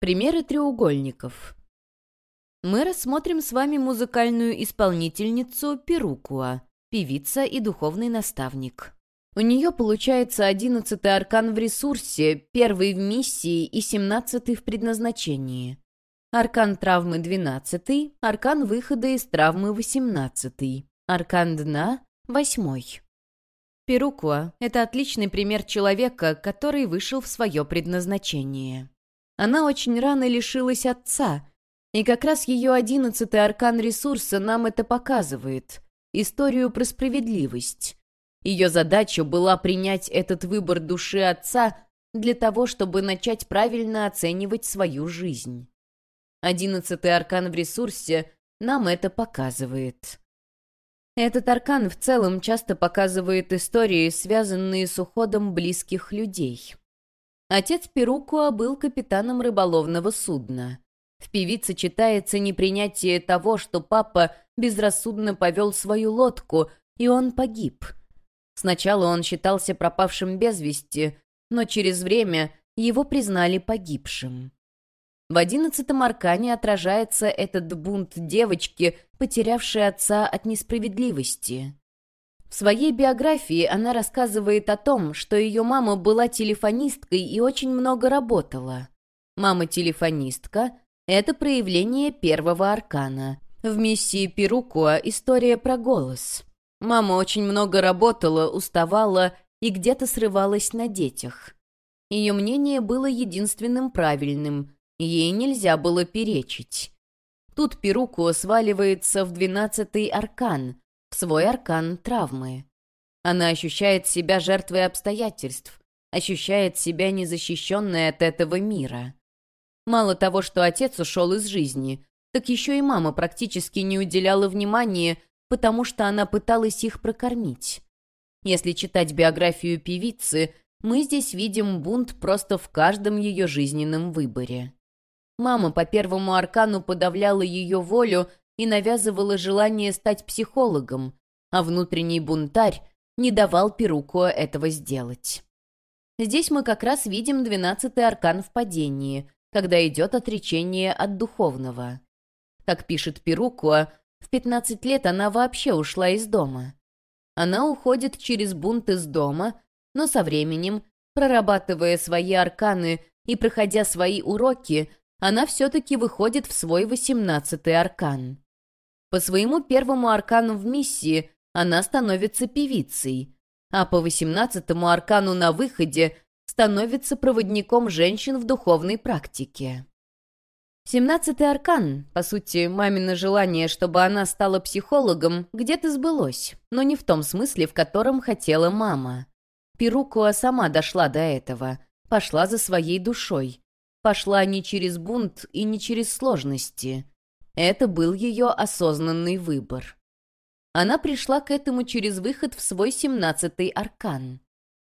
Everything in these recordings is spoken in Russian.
Примеры треугольников. Мы рассмотрим с вами музыкальную исполнительницу Перукуа, певица и духовный наставник. У нее получается одиннадцатый аркан в ресурсе, первый в миссии и семнадцатый в предназначении. Аркан травмы двенадцатый, аркан выхода из травмы восемнадцатый, аркан дна восьмой. Перукуа — это отличный пример человека, который вышел в свое предназначение. Она очень рано лишилась отца, и как раз ее одиннадцатый аркан ресурса нам это показывает. Историю про справедливость. Ее задача была принять этот выбор души отца для того, чтобы начать правильно оценивать свою жизнь. Одиннадцатый аркан в ресурсе нам это показывает. Этот аркан в целом часто показывает истории, связанные с уходом близких людей. Отец Перукуа был капитаном рыболовного судна. В певице читается непринятие того, что папа безрассудно повел свою лодку, и он погиб. Сначала он считался пропавшим без вести, но через время его признали погибшим. В одиннадцатом аркане отражается этот бунт девочки, потерявшей отца от несправедливости. В своей биографии она рассказывает о том, что ее мама была телефонисткой и очень много работала. Мама-телефонистка — это проявление первого аркана. В миссии Перукуа история про голос. Мама очень много работала, уставала и где-то срывалась на детях. Ее мнение было единственным правильным, ей нельзя было перечить. Тут Перукуа сваливается в двенадцатый аркан, в свой аркан травмы. Она ощущает себя жертвой обстоятельств, ощущает себя незащищенной от этого мира. Мало того, что отец ушел из жизни, так еще и мама практически не уделяла внимания, потому что она пыталась их прокормить. Если читать биографию певицы, мы здесь видим бунт просто в каждом ее жизненном выборе. Мама по первому аркану подавляла ее волю и навязывала желание стать психологом, а внутренний бунтарь не давал Перукуа этого сделать. Здесь мы как раз видим двенадцатый аркан в падении, когда идет отречение от духовного. Как пишет Перукуа, в 15 лет она вообще ушла из дома. Она уходит через бунт из дома, но со временем, прорабатывая свои арканы и проходя свои уроки, она все-таки выходит в свой восемнадцатый аркан. По своему первому аркану в миссии она становится певицей, а по восемнадцатому аркану на выходе становится проводником женщин в духовной практике. Семнадцатый аркан, по сути, мамино желание, чтобы она стала психологом, где-то сбылось, но не в том смысле, в котором хотела мама. Перукуа сама дошла до этого, пошла за своей душой. Пошла не через бунт и не через сложности. Это был ее осознанный выбор. Она пришла к этому через выход в свой семнадцатый аркан.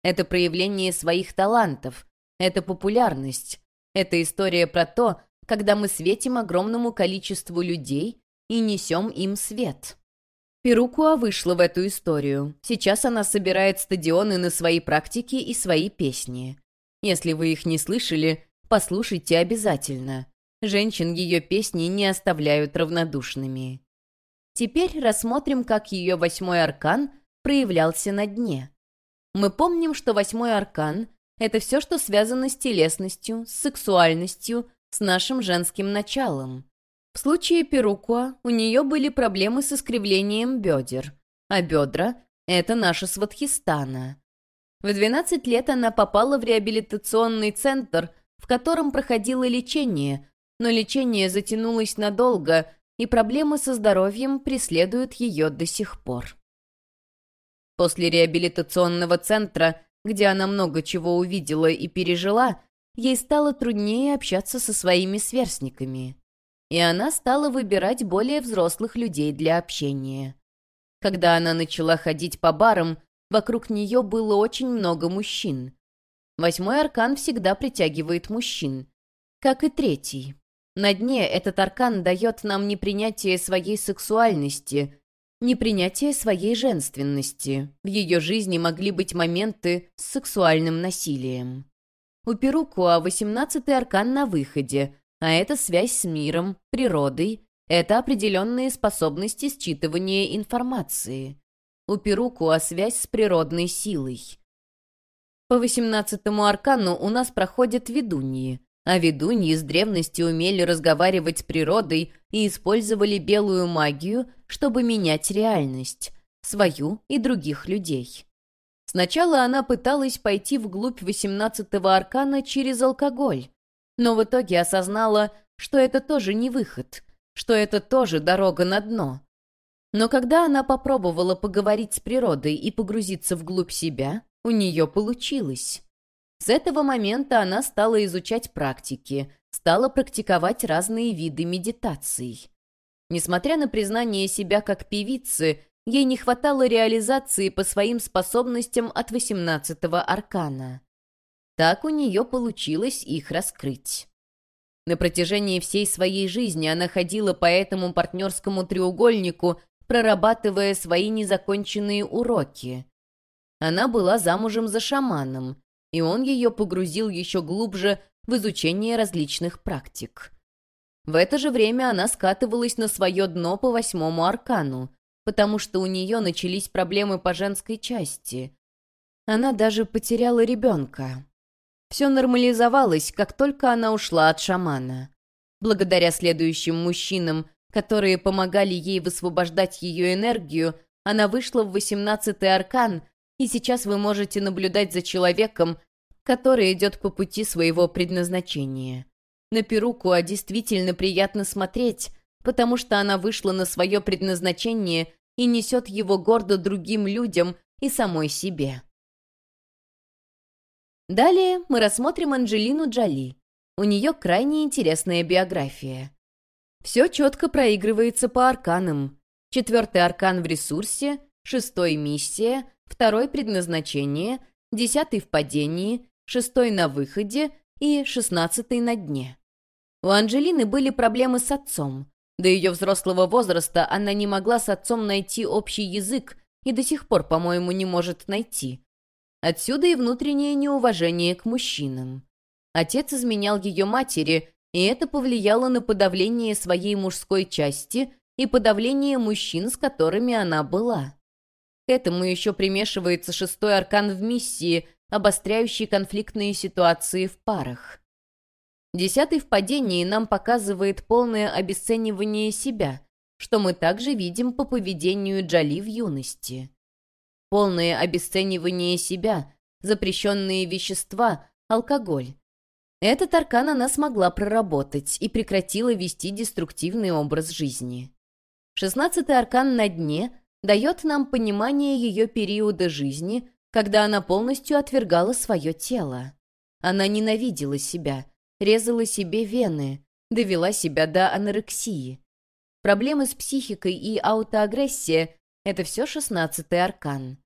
Это проявление своих талантов, это популярность, это история про то, когда мы светим огромному количеству людей и несем им свет. Перукуа вышла в эту историю. Сейчас она собирает стадионы на свои практики и свои песни. Если вы их не слышали, послушайте обязательно. Женщин ее песни не оставляют равнодушными. Теперь рассмотрим, как ее восьмой аркан проявлялся на дне. Мы помним, что восьмой аркан — это все, что связано с телесностью, с сексуальностью, с нашим женским началом. В случае Перукуа у нее были проблемы с искривлением бедер, а бедра — это наша Сватхистана. В 12 лет она попала в реабилитационный центр, в котором проходило лечение, но лечение затянулось надолго, и проблемы со здоровьем преследуют ее до сих пор. После реабилитационного центра, где она много чего увидела и пережила, ей стало труднее общаться со своими сверстниками. И она стала выбирать более взрослых людей для общения. Когда она начала ходить по барам, вокруг нее было очень много мужчин. Восьмой аркан всегда притягивает мужчин, как и третий. На дне этот аркан дает нам непринятие своей сексуальности, непринятие своей женственности. В ее жизни могли быть моменты с сексуальным насилием. У Перукуа восемнадцатый аркан на выходе, а это связь с миром, природой, это определенные способности считывания информации. У Перукуа связь с природной силой. По восемнадцатому аркану у нас проходят ведуньи, а ведуньи с древности умели разговаривать с природой и использовали белую магию, чтобы менять реальность, свою и других людей. Сначала она пыталась пойти вглубь восемнадцатого аркана через алкоголь, но в итоге осознала, что это тоже не выход, что это тоже дорога на дно. Но когда она попробовала поговорить с природой и погрузиться вглубь себя, у нее получилось. С этого момента она стала изучать практики, стала практиковать разные виды медитаций. Несмотря на признание себя как певицы, ей не хватало реализации по своим способностям от 18-го аркана. Так у нее получилось их раскрыть. На протяжении всей своей жизни она ходила по этому партнерскому треугольнику, прорабатывая свои незаконченные уроки. Она была замужем за шаманом, и он ее погрузил еще глубже в изучение различных практик. В это же время она скатывалась на свое дно по восьмому аркану, потому что у нее начались проблемы по женской части. Она даже потеряла ребенка. Все нормализовалось, как только она ушла от шамана. Благодаря следующим мужчинам, которые помогали ей высвобождать ее энергию, она вышла в восемнадцатый аркан — и сейчас вы можете наблюдать за человеком, который идет по пути своего предназначения. На Перукуа действительно приятно смотреть, потому что она вышла на свое предназначение и несет его гордо другим людям и самой себе. Далее мы рассмотрим Анджелину Джоли. У нее крайне интересная биография. Все четко проигрывается по арканам. Четвертый аркан в ресурсе, шестой — миссия, второй — предназначение, десятый — в падении, шестой — на выходе и шестнадцатый — на дне. У Анжелины были проблемы с отцом. До ее взрослого возраста она не могла с отцом найти общий язык и до сих пор, по-моему, не может найти. Отсюда и внутреннее неуважение к мужчинам. Отец изменял ее матери, и это повлияло на подавление своей мужской части и подавление мужчин, с которыми она была. К этому еще примешивается шестой аркан в миссии, обостряющий конфликтные ситуации в парах. Десятый в падении нам показывает полное обесценивание себя, что мы также видим по поведению Джоли в юности. Полное обесценивание себя, запрещенные вещества, алкоголь. Этот аркан она смогла проработать и прекратила вести деструктивный образ жизни. Шестнадцатый аркан на дне — дает нам понимание ее периода жизни, когда она полностью отвергала свое тело. Она ненавидела себя, резала себе вены, довела себя до анорексии. Проблемы с психикой и аутоагрессия — это все шестнадцатый аркан.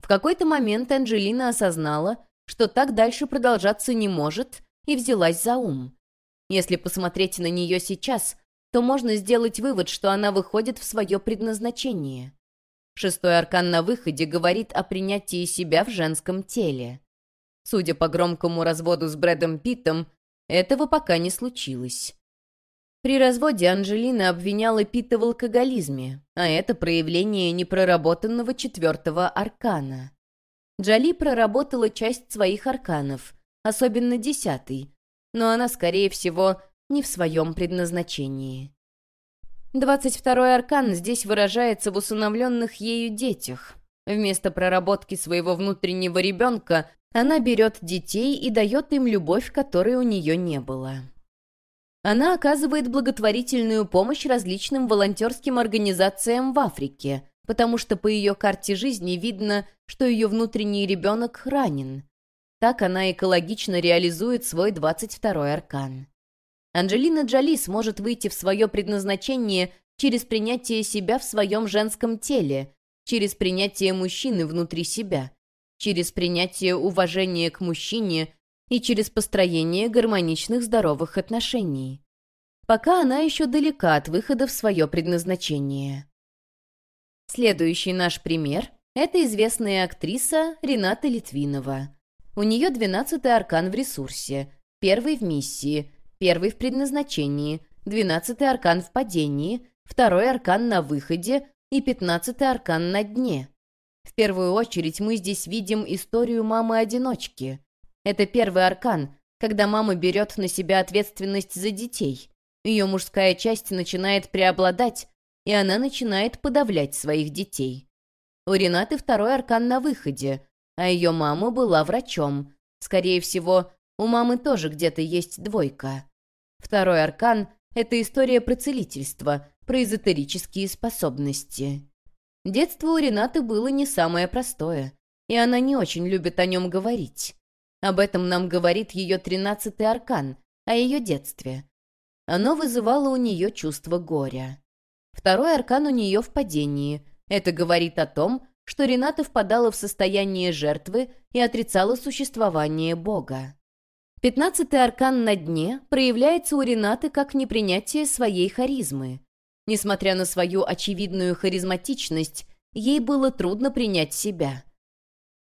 В какой-то момент Анджелина осознала, что так дальше продолжаться не может, и взялась за ум. Если посмотреть на нее сейчас, то можно сделать вывод, что она выходит в свое предназначение. Шестой аркан на выходе говорит о принятии себя в женском теле. Судя по громкому разводу с Брэдом Питтом, этого пока не случилось. При разводе Анжелина обвиняла Питта в алкоголизме, а это проявление непроработанного четвертого аркана. Джоли проработала часть своих арканов, особенно десятый, но она, скорее всего, не в своем предназначении. Двадцать второй аркан здесь выражается в усыновленных ею детях. Вместо проработки своего внутреннего ребенка она берет детей и дает им любовь, которой у нее не было. Она оказывает благотворительную помощь различным волонтерским организациям в Африке, потому что по ее карте жизни видно, что ее внутренний ребенок ранен. Так она экологично реализует свой 22-й аркан. Анджелина Джоли сможет выйти в свое предназначение через принятие себя в своем женском теле, через принятие мужчины внутри себя, через принятие уважения к мужчине и через построение гармоничных здоровых отношений. Пока она еще далека от выхода в свое предназначение. Следующий наш пример – это известная актриса Рената Литвинова. У нее двенадцатый аркан в ресурсе, первый в миссии, первый в предназначении, двенадцатый аркан в падении, второй аркан на выходе и пятнадцатый аркан на дне. В первую очередь мы здесь видим историю мамы-одиночки. Это первый аркан, когда мама берет на себя ответственность за детей. Ее мужская часть начинает преобладать, и она начинает подавлять своих детей. У Ренаты второй аркан на выходе, а ее мама была врачом. Скорее всего, у мамы тоже где-то есть двойка. Второй аркан — это история про целительство, про эзотерические способности. Детство у Ренаты было не самое простое, и она не очень любит о нем говорить. Об этом нам говорит ее тринадцатый аркан, о ее детстве. Оно вызывало у нее чувство горя. Второй аркан у нее в падении. Это говорит о том, что Рената впадала в состояние жертвы и отрицала существование Бога. Пятнадцатый аркан на дне проявляется у Ренаты как непринятие своей харизмы. Несмотря на свою очевидную харизматичность, ей было трудно принять себя.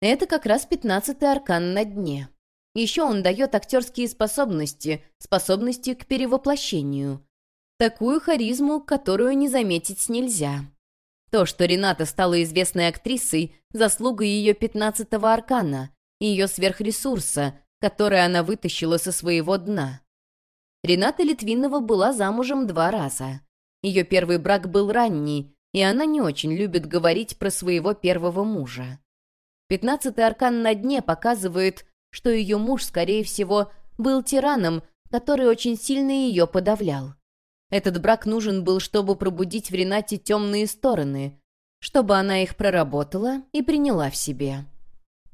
Это как раз пятнадцатый аркан на дне. Еще он дает актерские способности, способности к перевоплощению. Такую харизму, которую не заметить нельзя. То, что Рената стала известной актрисой, заслуга ее пятнадцатого аркана, ее сверхресурса, который она вытащила со своего дна. Рената Литвинова была замужем два раза. Ее первый брак был ранний, и она не очень любит говорить про своего первого мужа. Пятнадцатый аркан на дне показывает, что ее муж, скорее всего, был тираном, который очень сильно ее подавлял. Этот брак нужен был, чтобы пробудить в Ренате темные стороны, чтобы она их проработала и приняла в себе.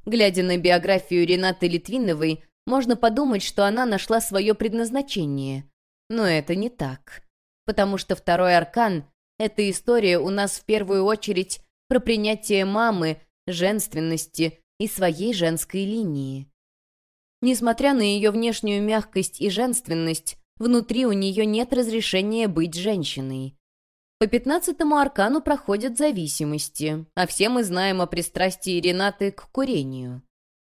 Глядя на биографию Ренаты Литвиновой, можно подумать, что она нашла свое предназначение. Но это не так. Потому что второй аркан — эта история у нас в первую очередь про принятие мамы, женственности и своей женской линии. Несмотря на ее внешнюю мягкость и женственность, внутри у нее нет разрешения быть женщиной. По пятнадцатому аркану проходят зависимости, а все мы знаем о пристрастии Ренаты к курению.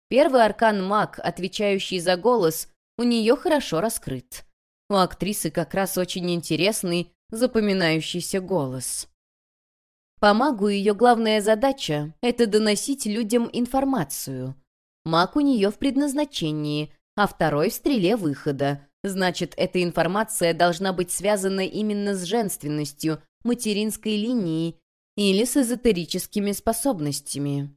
Первый аркан маг, отвечающий за голос, у нее хорошо раскрыт. У актрисы как раз очень интересный, запоминающийся голос. По магу ее главная задача — это доносить людям информацию. Маг у нее в предназначении, а второй в стреле выхода. Значит, эта информация должна быть связана именно с женственностью, материнской линией или с эзотерическими способностями.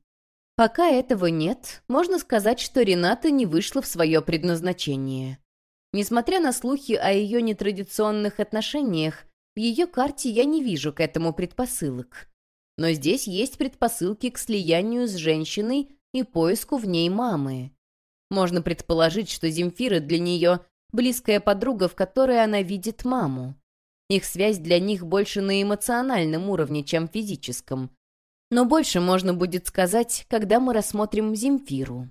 Пока этого нет, можно сказать, что Рената не вышла в свое предназначение. Несмотря на слухи о ее нетрадиционных отношениях, в ее карте я не вижу к этому предпосылок. Но здесь есть предпосылки к слиянию с женщиной и поиску в ней мамы. Можно предположить, что Земфира для нее близкая подруга, в которой она видит маму. Их связь для них больше на эмоциональном уровне, чем физическом. Но больше можно будет сказать, когда мы рассмотрим Земфиру.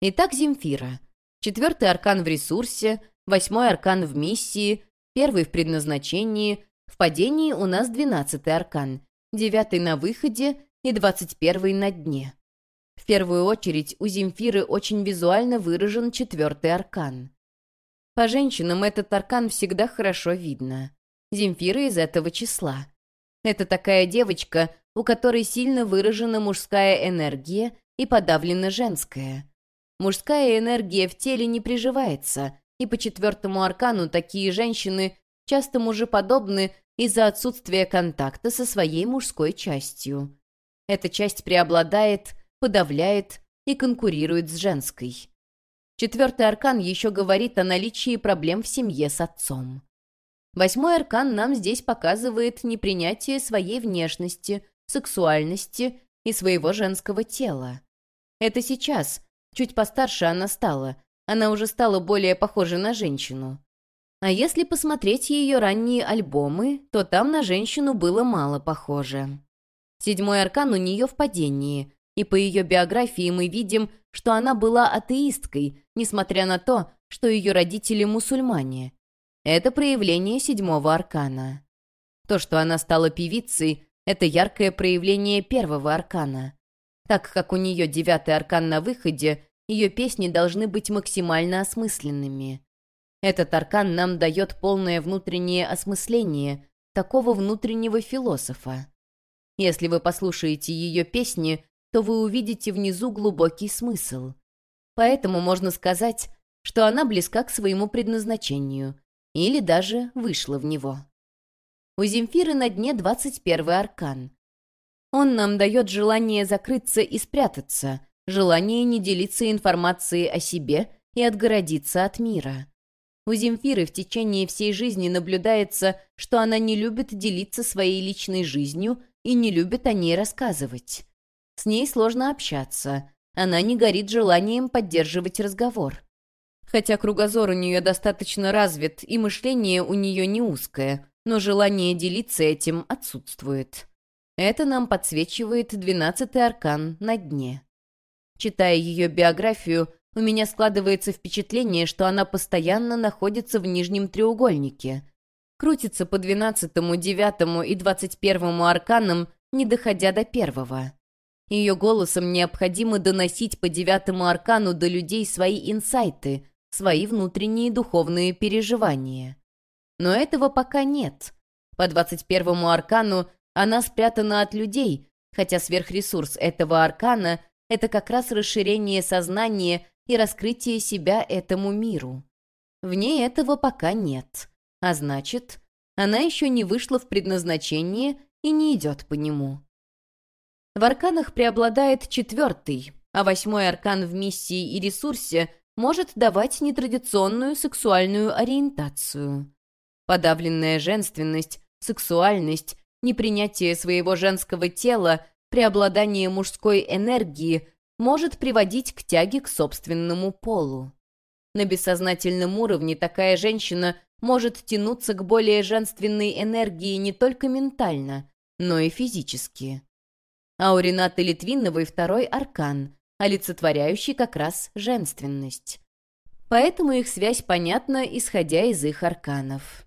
Итак, Земфира. Четвертый аркан в ресурсе, восьмой аркан в миссии, Первый в предназначении, в падении у нас двенадцатый аркан, девятый на выходе и двадцать первый на дне. В первую очередь у Земфиры очень визуально выражен четвертый аркан. По женщинам этот аркан всегда хорошо видно. Земфира из этого числа. Это такая девочка, у которой сильно выражена мужская энергия и подавлена женская. Мужская энергия в теле не приживается, и по четвертому аркану такие женщины часто мужеподобны из-за отсутствия контакта со своей мужской частью. Эта часть преобладает, подавляет и конкурирует с женской. Четвертый аркан еще говорит о наличии проблем в семье с отцом. Восьмой аркан нам здесь показывает непринятие своей внешности, сексуальности и своего женского тела. Это сейчас, чуть постарше она стала, она уже стала более похожа на женщину. А если посмотреть ее ранние альбомы, то там на женщину было мало похоже. Седьмой аркан у нее в падении, и по ее биографии мы видим, что она была атеисткой, несмотря на то, что ее родители мусульмане. Это проявление седьмого аркана. То, что она стала певицей, это яркое проявление первого аркана. Так как у нее девятый аркан на выходе, ее песни должны быть максимально осмысленными. Этот аркан нам дает полное внутреннее осмысление такого внутреннего философа. Если вы послушаете ее песни, то вы увидите внизу глубокий смысл. Поэтому можно сказать, что она близка к своему предназначению, или даже вышла в него. У Земфиры на дне 21 аркан. Он нам дает желание закрыться и спрятаться, желание не делиться информацией о себе и отгородиться от мира. У Земфиры в течение всей жизни наблюдается, что она не любит делиться своей личной жизнью и не любит о ней рассказывать. С ней сложно общаться, она не горит желанием поддерживать разговор. Хотя кругозор у нее достаточно развит и мышление у нее не узкое, но желание делиться этим отсутствует. Это нам подсвечивает двенадцатый аркан на дне. Читая ее биографию, у меня складывается впечатление, что она постоянно находится в нижнем треугольнике. Крутится по двенадцатому, девятому и двадцать первому арканам, не доходя до первого. Ее голосом необходимо доносить по девятому аркану до людей свои инсайты, свои внутренние духовные переживания. Но этого пока нет. По двадцать первому аркану она спрятана от людей, хотя сверхресурс этого аркана — это как раз расширение сознания и раскрытие себя этому миру. В ней этого пока нет. А значит, она еще не вышла в предназначение и не идет по нему. В арканах преобладает четвертый, а восьмой аркан в миссии и ресурсе может давать нетрадиционную сексуальную ориентацию. Подавленная женственность, сексуальность непринятие своего женского тела, преобладание мужской энергии может приводить к тяге к собственному полу. На бессознательном уровне такая женщина может тянуться к более женственной энергии не только ментально, но и физически. А у Ренаты Литвиновой второй аркан, олицетворяющий как раз женственность. Поэтому их связь понятна, исходя из их арканов.